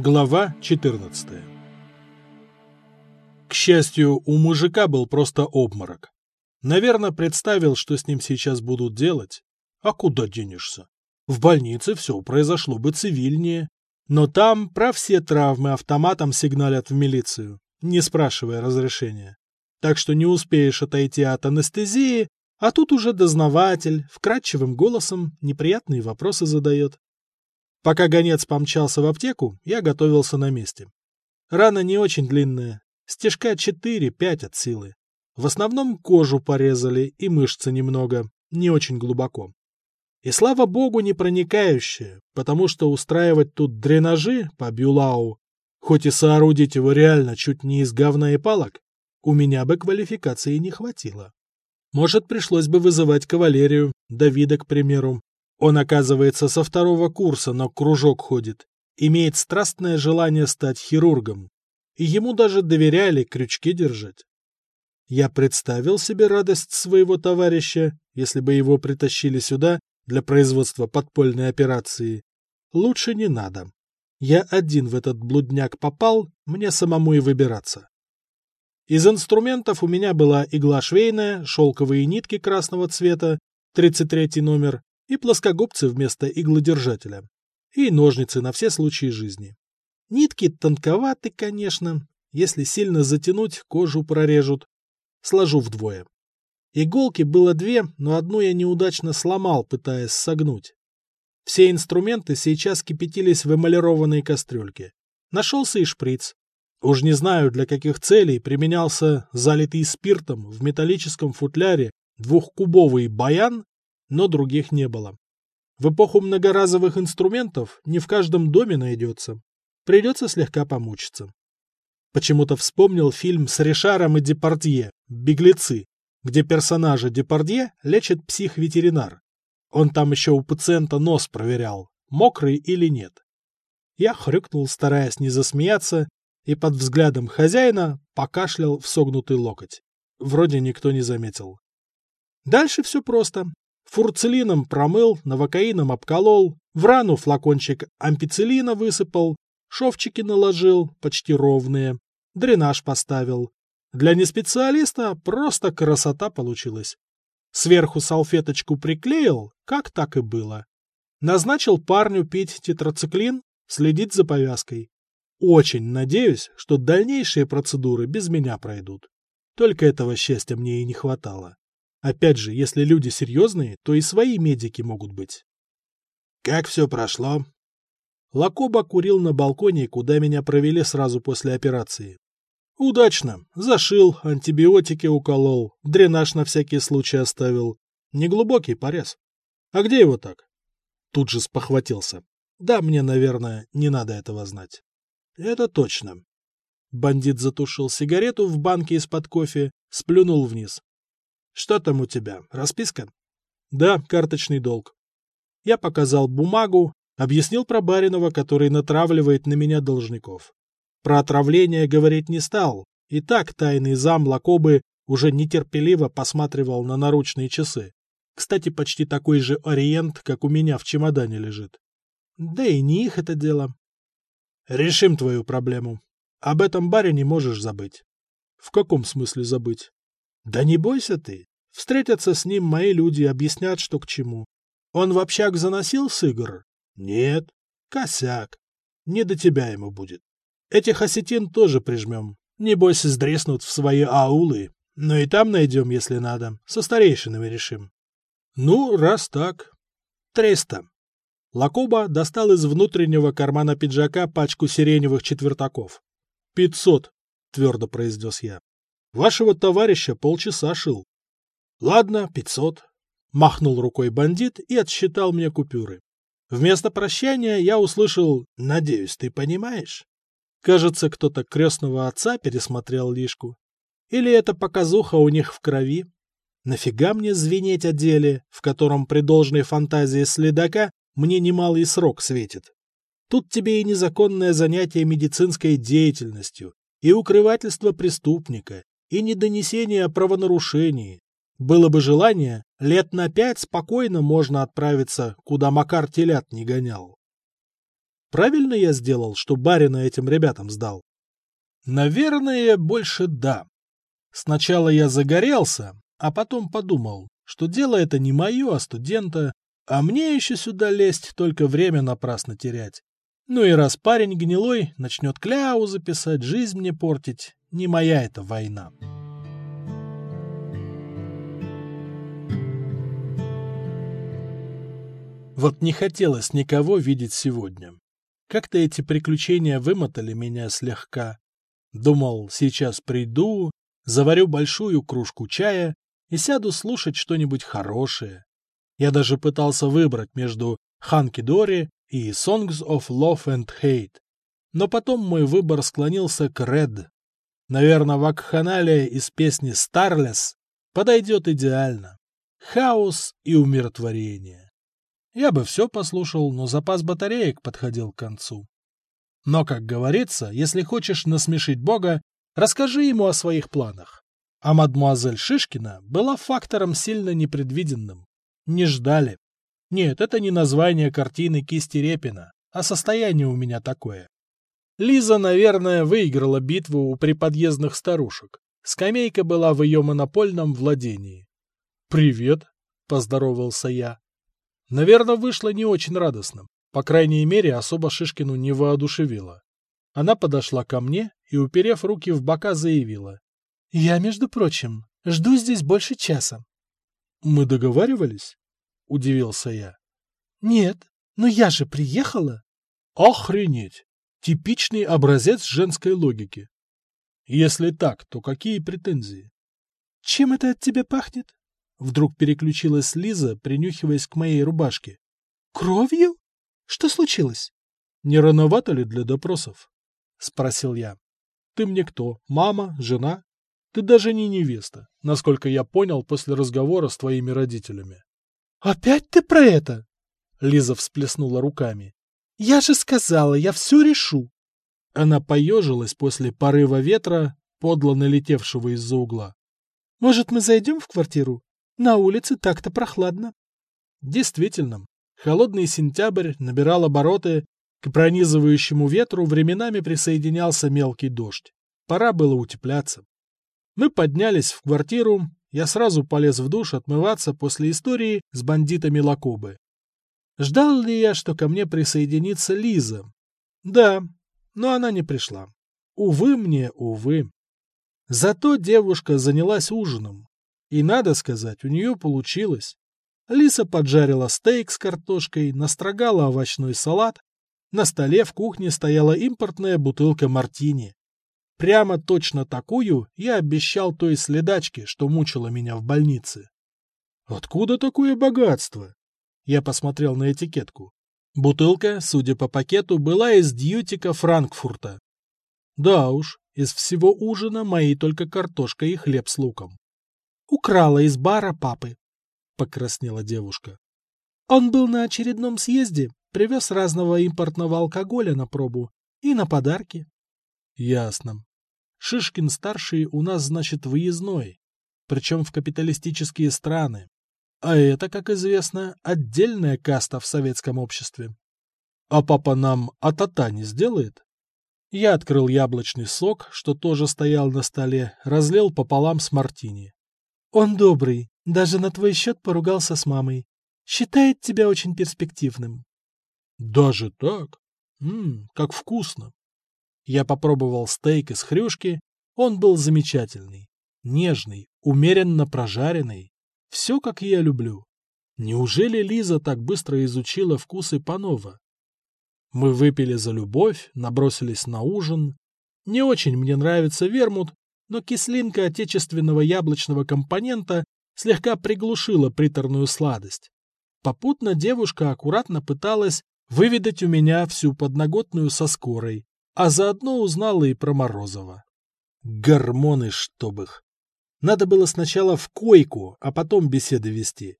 Глава 14 К счастью, у мужика был просто обморок. Наверное, представил, что с ним сейчас будут делать. А куда денешься? В больнице все произошло бы цивильнее. Но там про все травмы автоматом сигналят в милицию, не спрашивая разрешения. Так что не успеешь отойти от анестезии, а тут уже дознаватель вкрадчивым голосом неприятные вопросы задает. Пока гонец помчался в аптеку, я готовился на месте. Рана не очень длинная, стежка 4-5 от силы. В основном кожу порезали и мышцы немного, не очень глубоко. И слава богу, не проникающая, потому что устраивать тут дренажи по Бюлау, хоть и соорудить его реально чуть не из говна и палок, у меня бы квалификации не хватило. Может, пришлось бы вызывать кавалерию, Давида, к примеру, он, оказывается, со второго курса, но кружок ходит. Имеет страстное желание стать хирургом. И ему даже доверяли крючки держать. Я представил себе радость своего товарища, если бы его притащили сюда для производства подпольной операции. Лучше не надо. Я один в этот блудняк попал, мне самому и выбираться. Из инструментов у меня была игла швейная, шелковые нитки красного цвета, 33 номер, и плоскогубцы вместо иглодержателя, и ножницы на все случаи жизни. Нитки тонковаты, конечно, если сильно затянуть, кожу прорежут. Сложу вдвое. Иголки было две, но одну я неудачно сломал, пытаясь согнуть. Все инструменты сейчас кипятились в эмалированной кастрюльке. Нашелся и шприц. Уж не знаю, для каких целей применялся залитый спиртом в металлическом футляре двухкубовый баян но других не было. В эпоху многоразовых инструментов не в каждом доме найдется. Придется слегка помучиться. Почему-то вспомнил фильм с Ришаром и Депардье «Беглецы», где персонажа Депардье лечит псих-ветеринар. Он там еще у пациента нос проверял, мокрый или нет. Я хрюкнул, стараясь не засмеяться, и под взглядом хозяина покашлял в согнутый локоть. Вроде никто не заметил. Дальше все просто. Фурцелином промыл, новокаином обколол, в рану флакончик ампицилина высыпал, шовчики наложил, почти ровные, дренаж поставил. Для неспециалиста просто красота получилась. Сверху салфеточку приклеил, как так и было. Назначил парню пить тетрациклин, следить за повязкой. Очень надеюсь, что дальнейшие процедуры без меня пройдут. Только этого счастья мне и не хватало. Опять же, если люди серьезные, то и свои медики могут быть. Как все прошло? Лакоба курил на балконе, куда меня провели сразу после операции. Удачно. Зашил, антибиотики уколол, дренаж на всякий случай оставил. Неглубокий порез. А где его так? Тут же спохватился. Да, мне, наверное, не надо этого знать. Это точно. Бандит затушил сигарету в банке из-под кофе, сплюнул вниз. Что там у тебя? Расписка? Да, карточный долг. Я показал бумагу, объяснил про Баринова, который натравливает на меня должников. Про отравление говорить не стал. И так тайный зам Лакобы уже нетерпеливо посматривал на наручные часы. Кстати, почти такой же ориент, как у меня в чемодане лежит. Да и не их это дело. Решим твою проблему. Об этом барине можешь забыть. В каком смысле забыть? Да не бойся ты. Встретятся с ним мои люди и объяснят, что к чему. Он в общак заносил с игр? Нет. Косяк. Не до тебя ему будет. Этих осетин тоже прижмем. Небось, сдреснут в свои аулы. Но и там найдем, если надо. Со старейшинами решим. Ну, раз так. Триста. Лакоба достал из внутреннего кармана пиджака пачку сиреневых четвертаков. «Пятьсот», — твердо произнес я. «Вашего товарища полчаса шил. Ладно, пятьсот. Махнул рукой бандит и отсчитал мне купюры. Вместо прощания я услышал «Надеюсь, ты понимаешь?» Кажется, кто-то крестного отца пересмотрел лишку. Или это показуха у них в крови? Нафига мне звенеть о деле, в котором при должной фантазии следака мне немалый срок светит? Тут тебе и незаконное занятие медицинской деятельностью, и укрывательство преступника, и недонесение о правонарушении, было бы желание, лет на пять спокойно можно отправиться, куда Макар телят не гонял. Правильно я сделал, что барина этим ребятам сдал? Наверное, больше да. Сначала я загорелся, а потом подумал, что дело это не мое, а студента, а мне еще сюда лезть, только время напрасно терять. Ну и раз парень гнилой начнет кляузы писать, жизнь мне портить, не моя это война. Вот не хотелось никого видеть сегодня. Как-то эти приключения вымотали меня слегка. Думал, сейчас приду, заварю большую кружку чая и сяду слушать что-нибудь хорошее. Я даже пытался выбрать между «Ханки Дори» и «Songs of Love and Hate». Но потом мой выбор склонился к «Red». Наверное, вакханалия из песни «Starless» подойдет идеально. Хаос и умиротворение. Я бы все послушал, но запас батареек подходил к концу. Но, как говорится, если хочешь насмешить Бога, расскажи ему о своих планах. А мадмуазель Шишкина была фактором сильно непредвиденным. Не ждали. Нет, это не название картины кисти Репина, а состояние у меня такое. Лиза, наверное, выиграла битву у приподъездных старушек. Скамейка была в ее монопольном владении. «Привет», — поздоровался я. Наверное, вышло не очень радостно. По крайней мере, особо Шишкину не воодушевило. Она подошла ко мне и, уперев руки в бока, заявила. — Я, между прочим, жду здесь больше часа. — Мы договаривались? — удивился я. — Нет, но я же приехала. — Охренеть! Типичный образец женской логики. Если так, то какие претензии? — Чем это от тебя пахнет? Вдруг переключилась Лиза, принюхиваясь к моей рубашке. «Кровью? Что случилось?» «Не рановато ли для допросов?» — спросил я. «Ты мне кто? Мама? Жена? Ты даже не невеста, насколько я понял после разговора с твоими родителями». «Опять ты про это?» Лиза всплеснула руками. «Я же сказала, я все решу!» Она поежилась после порыва ветра, подло налетевшего из-за угла. «Может, мы зайдем в квартиру? На улице так-то прохладно. Действительно, холодный сентябрь набирал обороты, к пронизывающему ветру временами присоединялся мелкий дождь. Пора было утепляться. Мы поднялись в квартиру, я сразу полез в душ отмываться после истории с бандитами Лакобы. Ждал ли я, что ко мне присоединится Лиза? Да, но она не пришла. Увы мне, увы. Зато девушка занялась ужином, и, надо сказать, у нее получилось. Лиса поджарила стейк с картошкой, настрогала овощной салат. На столе в кухне стояла импортная бутылка мартини. Прямо точно такую я обещал той следачке, что мучила меня в больнице. «Откуда такое богатство?» Я посмотрел на этикетку. Бутылка, судя по пакету, была из дьютика Франкфурта. Да уж, из всего ужина мои только картошка и хлеб с луком. Украла из бара папы, — покраснела девушка. Он был на очередном съезде, привез разного импортного алкоголя на пробу и на подарки. Ясно. Шишкин-старший у нас, значит, выездной, причем в капиталистические страны. А это, как известно, отдельная каста в советском обществе. А папа нам атата не сделает? Я открыл яблочный сок, что тоже стоял на столе, разлил пополам с мартини. Он добрый, даже на твой счет поругался с мамой. Считает тебя очень перспективным. Даже так? Ммм, как вкусно. Я попробовал стейк из хрюшки, он был замечательный, нежный, умеренно прожаренный. Все, как я люблю. Неужели Лиза так быстро изучила вкусы Панова? Мы выпили за любовь, набросились на ужин. Не очень мне нравится вермут, но кислинка отечественного яблочного компонента слегка приглушила приторную сладость. Попутно девушка аккуратно пыталась выведать у меня всю подноготную со скорой, а заодно узнала и про Морозова. Гормоны, чтоб их! Надо было сначала в койку, а потом беседы вести.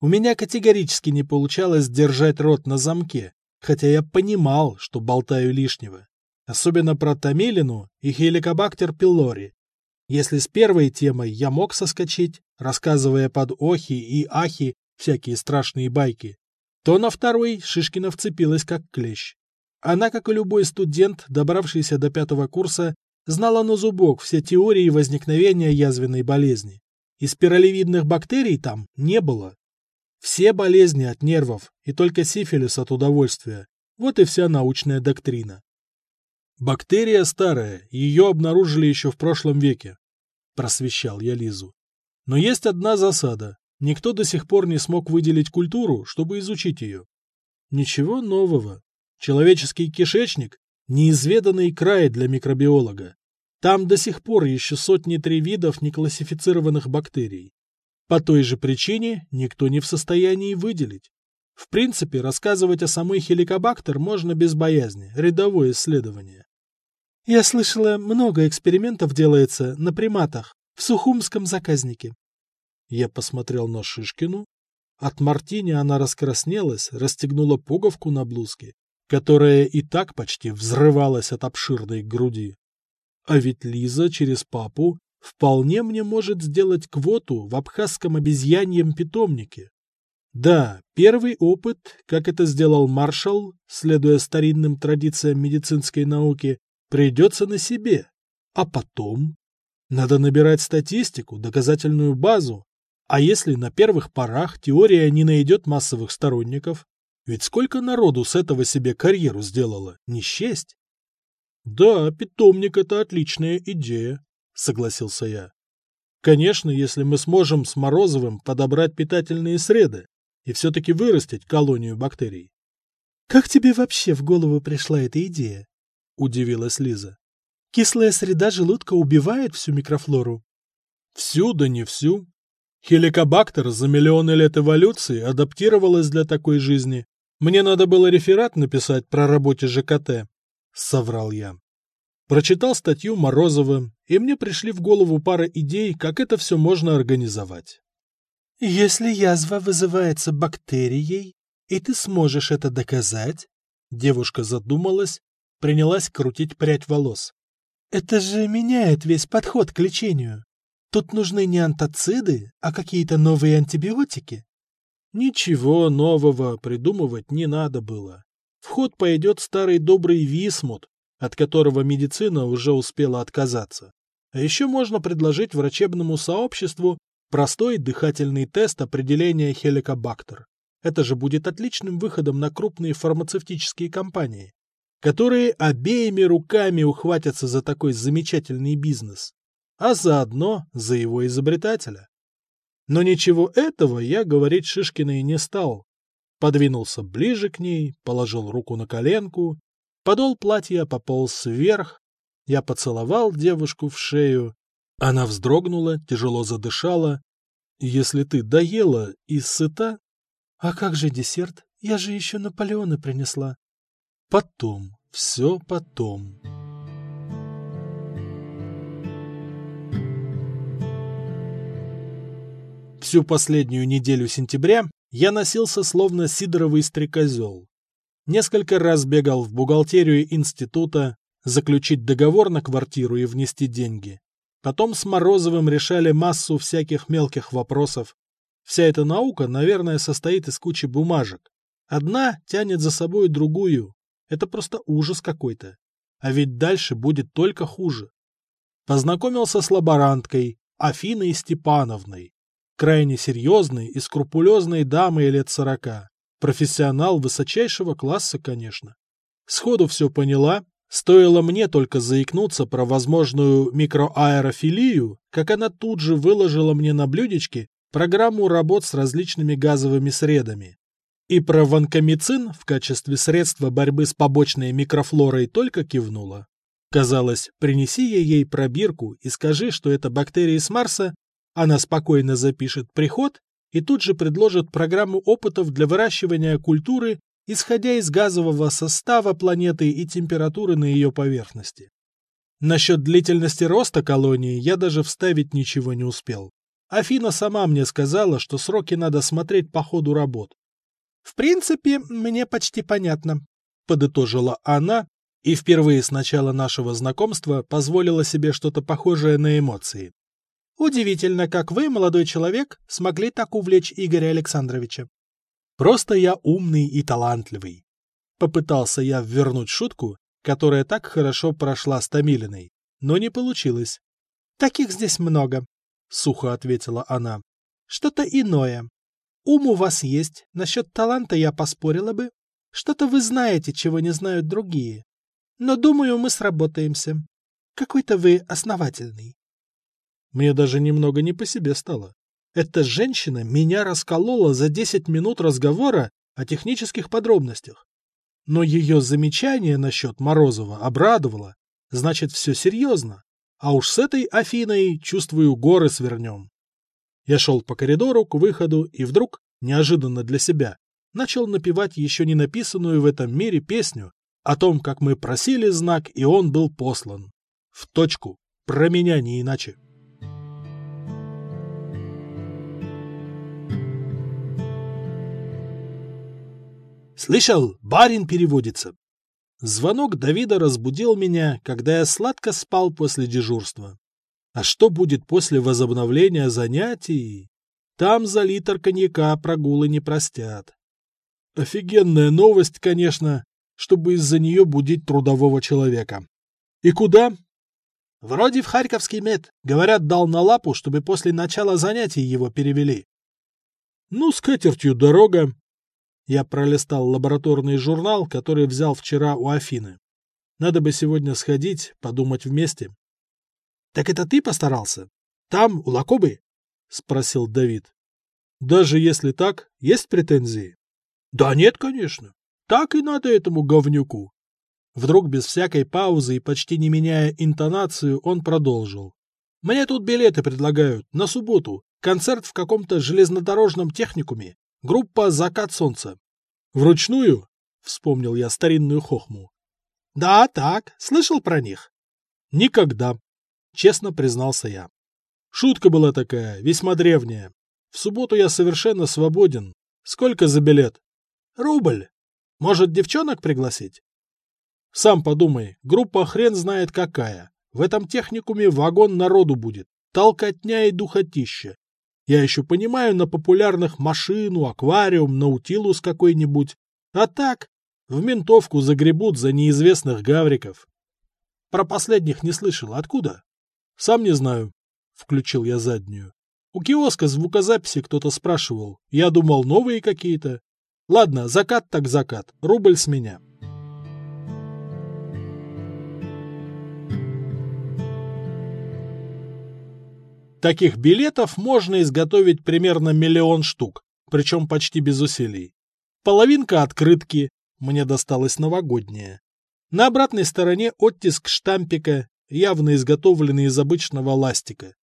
У меня категорически не получалось держать рот на замке, хотя я понимал, что болтаю лишнего. Особенно про Томилину и Хеликобактер пилори, если с первой темой я мог соскочить, рассказывая под охи и ахи всякие страшные байки, то на второй Шишкина вцепилась как клещ. Она, как и любой студент, добравшийся до пятого курса, знала на зубок все теории возникновения язвенной болезни. И спиралевидных бактерий там не было. Все болезни от нервов, и только сифилис от удовольствия. Вот и вся научная доктрина. Бактерия старая, ее обнаружили еще в прошлом веке. Просвещал я Лизу. Но есть одна засада. Никто до сих пор не смог выделить культуру, чтобы изучить ее. Ничего нового. Человеческий кишечник – неизведанный край для микробиолога. Там до сих пор еще сотни-три видов неклассифицированных бактерий. По той же причине никто не в состоянии выделить. В принципе, рассказывать о самой хеликобактер можно без боязни, рядовое исследование. Я слышала, много экспериментов делается на приматах в Сухумском заказнике. Я посмотрел на Шишкину. От мартини она раскраснелась, расстегнула пуговку на блузке, которая и так почти взрывалась от обширной груди. А ведь Лиза через папу вполне мне может сделать квоту в абхазском обезьяньем питомнике. Да, первый опыт, как это сделал маршал, следуя старинным традициям медицинской науки, придется на себе. А потом? Надо набирать статистику, доказательную базу. А если на первых порах теория не найдет массовых сторонников? Ведь сколько народу с этого себе карьеру сделало, не счесть? Да, питомник — это отличная идея. — согласился я. «Конечно, если мы сможем с Морозовым подобрать питательные среды и все-таки вырастить колонию бактерий». «Как тебе вообще в голову пришла эта идея?» — удивилась Лиза. «Кислая среда желудка убивает всю микрофлору». «Всю, да не всю. Хеликобактер за миллионы лет эволюции адаптировалась для такой жизни. Мне надо было реферат написать про работе ЖКТ», — соврал я. Прочитал статью Морозова, и мне пришли в голову пара идей, как это все можно организовать. «Если язва вызывается бактерией, и ты сможешь это доказать?» Девушка задумалась, принялась крутить прядь волос. «Это же меняет весь подход к лечению. Тут нужны не антоциды, а какие-то новые антибиотики». Ничего нового придумывать не надо было. В ход пойдет старый добрый висмут, от которого медицина уже успела отказаться. А еще можно предложить врачебному сообществу простой дыхательный тест определения хеликобактер. Это же будет отличным выходом на крупные фармацевтические компании, которые обеими руками ухватятся за такой замечательный бизнес, а заодно за его изобретателя. Но ничего этого я говорить Шишкиной не стал. Подвинулся ближе к ней, положил руку на коленку Подол платья пополз вверх. Я поцеловал девушку в шею. Она вздрогнула, тяжело задышала. Если ты доела и сыта... А как же десерт? Я же еще Наполеона принесла. Потом, все потом. Всю последнюю неделю сентября я носился словно сидоровый стрекозел. Несколько раз бегал в бухгалтерию института, заключить договор на квартиру и внести деньги. Потом с Морозовым решали массу всяких мелких вопросов. Вся эта наука, наверное, состоит из кучи бумажек. Одна тянет за собой другую. Это просто ужас какой-то. А ведь дальше будет только хуже. Познакомился с лаборанткой Афиной Степановной, крайне серьезной и скрупулезной дамой лет сорока. Профессионал высочайшего класса, конечно. Сходу все поняла, стоило мне только заикнуться про возможную микроаэрофилию, как она тут же выложила мне на блюдечке программу работ с различными газовыми средами. И про ванкомицин в качестве средства борьбы с побочной микрофлорой только кивнула. Казалось, принеси я ей пробирку и скажи, что это бактерии с Марса, она спокойно запишет приход и тут же предложат программу опытов для выращивания культуры, исходя из газового состава планеты и температуры на ее поверхности. Насчет длительности роста колонии я даже вставить ничего не успел. Афина сама мне сказала, что сроки надо смотреть по ходу работ. «В принципе, мне почти понятно», — подытожила она и впервые с начала нашего знакомства позволила себе что-то похожее на эмоции. Удивительно, как вы, молодой человек, смогли так увлечь Игоря Александровича. Просто я умный и талантливый. Попытался я вернуть шутку, которая так хорошо прошла с Томилиной, но не получилось. «Таких здесь много», — сухо ответила она. «Что-то иное. Ум у вас есть, насчет таланта я поспорила бы. Что-то вы знаете, чего не знают другие. Но, думаю, мы сработаемся. Какой-то вы основательный». Мне даже немного не по себе стало. Эта женщина меня расколола за 10 минут разговора о технических подробностях. Но ее замечание насчет Морозова обрадовало. Значит, все серьезно. А уж с этой Афиной, чувствую, горы свернем. Я шел по коридору к выходу и вдруг, неожиданно для себя, начал напевать еще не написанную в этом мире песню о том, как мы просили знак, и он был послан. В точку. Про меня не иначе. «Слышал, барин переводится!» Звонок Давида разбудил меня, когда я сладко спал после дежурства. А что будет после возобновления занятий? Там за литр коньяка прогулы не простят. Офигенная новость, конечно, чтобы из-за нее будить трудового человека. И куда? Вроде в Харьковский мед. Говорят, дал на лапу, чтобы после начала занятий его перевели. Ну, с катертью дорога. Я пролистал лабораторный журнал, который взял вчера у Афины. Надо бы сегодня сходить, подумать вместе. — Так это ты постарался? Там, у Лакобы? — спросил Давид. — Даже если так, есть претензии? — Да нет, конечно. Так и надо этому говнюку. Вдруг без всякой паузы и почти не меняя интонацию, он продолжил. «Мне тут билеты предлагают, на субботу. Концерт в каком-то железнодорожном техникуме. Группа «Закат солнца». «Вручную?» — вспомнил я старинную хохму. «Да, так. Слышал про них?» «Никогда», — честно признался я. Шутка была такая, весьма древняя. В субботу я совершенно свободен. Сколько за билет? Рубль. Может, девчонок пригласить? Сам подумай, группа хрен знает какая. В этом техникуме вагон народу будет. Толкотня и духотища. Я еще понимаю на популярных машину, аквариум, наутилус какой-нибудь. А так, в ментовку загребут за неизвестных гавриков. Про последних не слышал. Откуда? Сам не знаю. Включил я заднюю. У киоска звукозаписи кто-то спрашивал. Я думал, новые какие-то. Ладно, закат так закат. Рубль с меня. Таких билетов можно изготовить примерно миллион штук, причем почти без усилий. Половинка открытки, мне досталась новогодняя. На обратной стороне оттиск штампика, явно изготовленный из обычного ластика.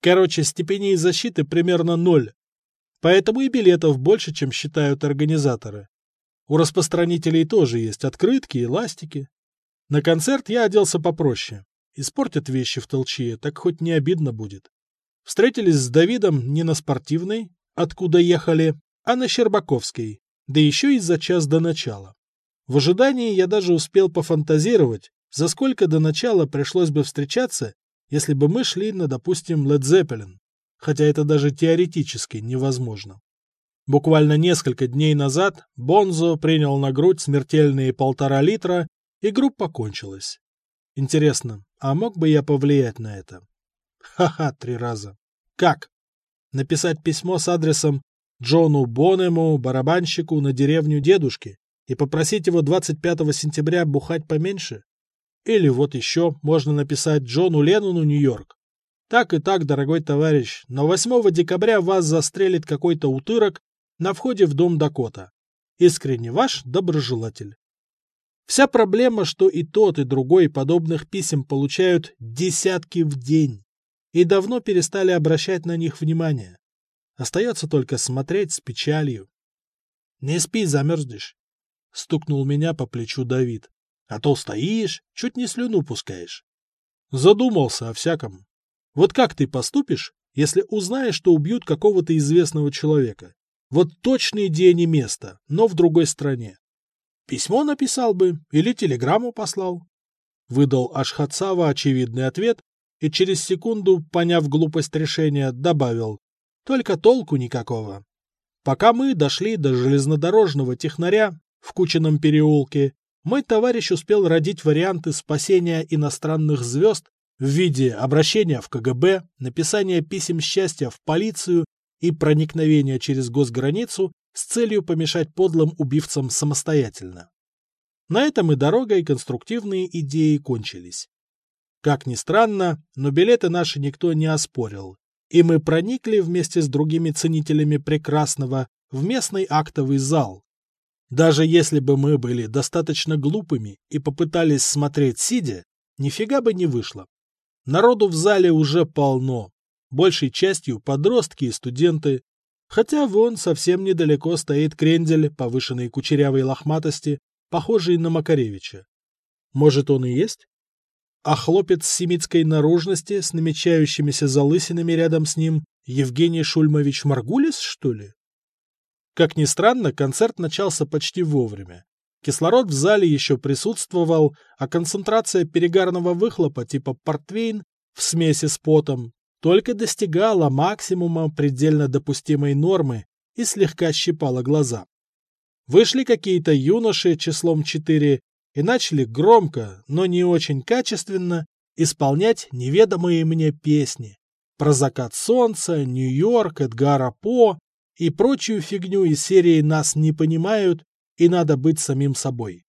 Короче, степеней защиты примерно ноль. Поэтому и билетов больше, чем считают организаторы. У распространителей тоже есть открытки и ластики. На концерт я оделся попроще. Испортят вещи в толчье, так хоть не обидно будет. Встретились с Давидом не на спортивной, откуда ехали, а на Щербаковской, да еще и за час до начала. В ожидании я даже успел пофантазировать, за сколько до начала пришлось бы встречаться, если бы мы шли на, допустим, Led Zeppelin, хотя это даже теоретически невозможно. Буквально несколько дней назад Бонзо принял на грудь смертельные полтора литра, и группа кончилась. Интересно, а мог бы я повлиять на это? Ха-ха, три раза. Как? Написать письмо с адресом Джону Бонему, барабанщику на деревню дедушки, и попросить его 25 сентября бухать поменьше? Или вот еще можно написать Джону Леннону Нью-Йорк. Так и так, дорогой товарищ, но 8 декабря вас застрелит какой-то утырок на входе в дом Дакота. Искренне ваш доброжелатель. Вся проблема, что и тот, и другой подобных писем получают десятки в день и давно перестали обращать на них внимание. Остается только смотреть с печалью. — Не спи, замерзнешь, — стукнул меня по плечу Давид. — А то стоишь, чуть не слюну пускаешь. Задумался о всяком. Вот как ты поступишь, если узнаешь, что убьют какого-то известного человека? Вот точный день и место, но в другой стране. Письмо написал бы или телеграмму послал. Выдал Ашхатсава очевидный ответ и через секунду, поняв глупость решения, добавил «Только толку никакого». Пока мы дошли до железнодорожного технаря, в Кучином переулке, мой товарищ успел родить варианты спасения иностранных звезд в виде обращения в КГБ, написания писем счастья в полицию и проникновения через госграницу с целью помешать подлым убивцам самостоятельно. На этом и дорога, и конструктивные идеи кончились. Как ни странно, но билеты наши никто не оспорил, и мы проникли вместе с другими ценителями прекрасного в местный актовый зал. Даже если бы мы были достаточно глупыми и попытались смотреть сидя, нифига бы не вышло. Народу в зале уже полно, большей частью подростки и студенты, хотя вон совсем недалеко стоит крендель повышенной кучерявой лохматости, похожий на Макаревича. Может, он и есть? А хлопец семитской наружности с намечающимися залысинами рядом с ним Евгений Шульмович Маргулис, что ли? Как ни странно, концерт начался почти вовремя. Кислород в зале еще присутствовал, а концентрация перегарного выхлопа типа портвейн в смеси с потом только достигала максимума предельно допустимой нормы и слегка щипала глаза. Вышли какие-то юноши числом четыре и начали громко, но не очень качественно исполнять неведомые мне песни про закат солнца, Нью-Йорк, Эдгара По и прочую фигню из серии «Нас не понимают» и надо быть самим собой.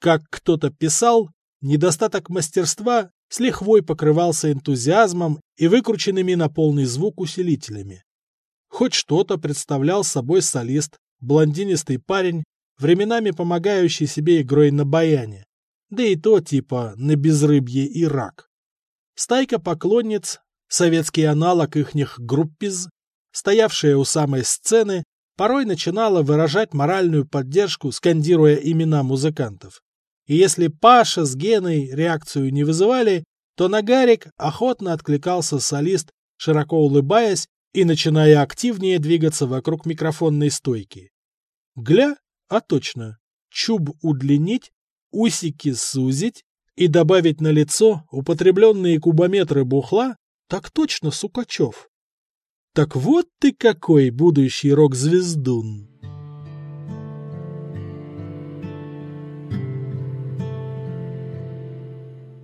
Как кто-то писал, недостаток мастерства с лихвой покрывался энтузиазмом и выкрученными на полный звук усилителями. Хоть что-то представлял собой солист, блондинистый парень, временами помогающий себе игрой на баяне, да и то типа на безрыбье и рак. Стайка поклонниц, советский аналог ихних группиз, стоявшая у самой сцены, порой начинала выражать моральную поддержку, скандируя имена музыкантов. И если Паша с Геной реакцию не вызывали, то на Гарик охотно откликался солист, широко улыбаясь и начиная активнее двигаться вокруг микрофонной стойки. Гля, а точно, чуб удлинить, усики сузить и добавить на лицо употребленные кубометры бухла, так точно, Сукачев. Так вот ты какой будущий рок-звездун!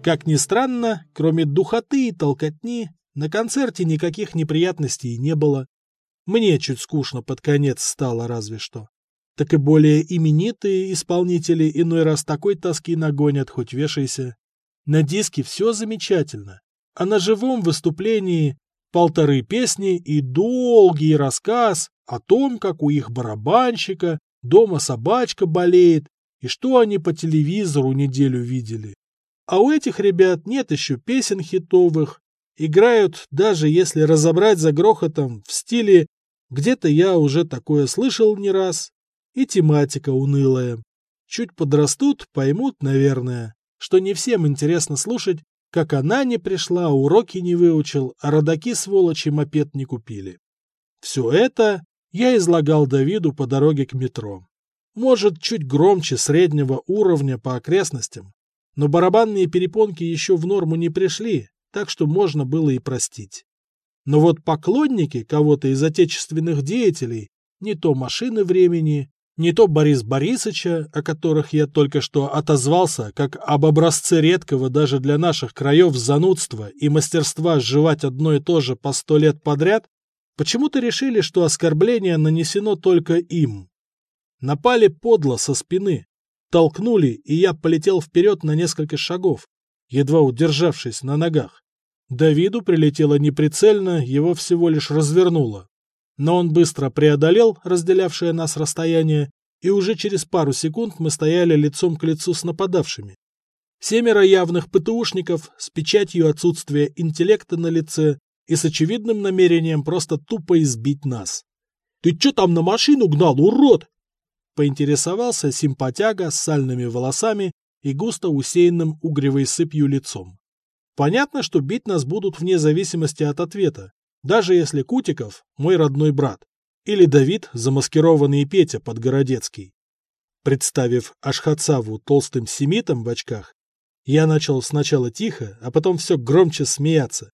Как ни странно, кроме духоты и толкотни, на концерте никаких неприятностей не было. Мне чуть скучно под конец стало разве что. Так и более именитые исполнители иной раз такой тоски нагонят, хоть вешайся. На диске все замечательно, а на живом выступлении полторы песни и долгий рассказ о том, как у их барабанщика дома собачка болеет и что они по телевизору неделю видели. А у этих ребят нет еще песен хитовых, играют, даже если разобрать за грохотом, в стиле «где-то я уже такое слышал не раз» и тематика унылая. Чуть подрастут, поймут, наверное, что не всем интересно слушать как она не пришла, уроки не выучил, а родаки сволочи мопед не купили. Все это я излагал Давиду по дороге к метро. Может, чуть громче среднего уровня по окрестностям, но барабанные перепонки еще в норму не пришли, так что можно было и простить. Но вот поклонники кого-то из отечественных деятелей, не то машины времени, не то Борис Борисовича, о которых я только что отозвался, как об образце редкого даже для наших краев занудства и мастерства сживать одно и то же по сто лет подряд, почему-то решили, что оскорбление нанесено только им. Напали подло со спины, толкнули, и я полетел вперед на несколько шагов, едва удержавшись на ногах. Давиду прилетело неприцельно, его всего лишь развернуло но он быстро преодолел разделявшее нас расстояние, и уже через пару секунд мы стояли лицом к лицу с нападавшими. Семеро явных ПТУшников с печатью отсутствия интеллекта на лице и с очевидным намерением просто тупо избить нас. «Ты чё там на машину гнал, урод?» Поинтересовался симпатяга с сальными волосами и густо усеянным угревой сыпью лицом. Понятно, что бить нас будут вне зависимости от ответа, даже если Кутиков – мой родной брат, или Давид, замаскированный Петя Подгородецкий. Представив Ашхацаву толстым семитом в очках, я начал сначала тихо, а потом все громче смеяться.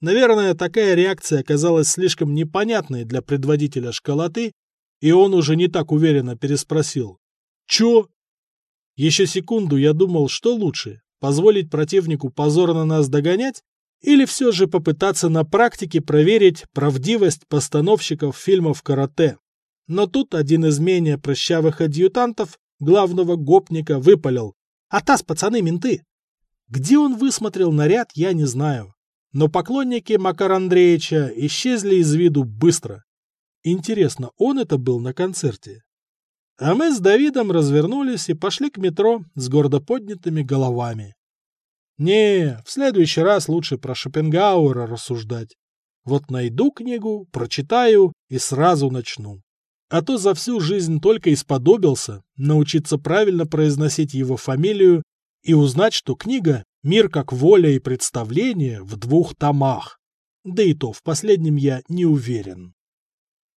Наверное, такая реакция оказалась слишком непонятной для предводителя школоты, и он уже не так уверенно переспросил. Чё? Еще секунду я думал, что лучше, позволить противнику позорно нас догонять или все же попытаться на практике проверить правдивость постановщиков фильмов карате. Но тут один из менее прыщавых адъютантов, главного гопника, выпалил. «Атас, пацаны, менты!» Где он высмотрел наряд, я не знаю. Но поклонники Макара Андреевича исчезли из виду быстро. Интересно, он это был на концерте? А мы с Давидом развернулись и пошли к метро с гордо поднятыми головами. Не, в следующий раз лучше про Шопенгауэра рассуждать. Вот найду книгу, прочитаю и сразу начну. А то за всю жизнь только исподобился научиться правильно произносить его фамилию и узнать, что книга «Мир как воля и представление» в двух томах. Да и то в последнем я не уверен.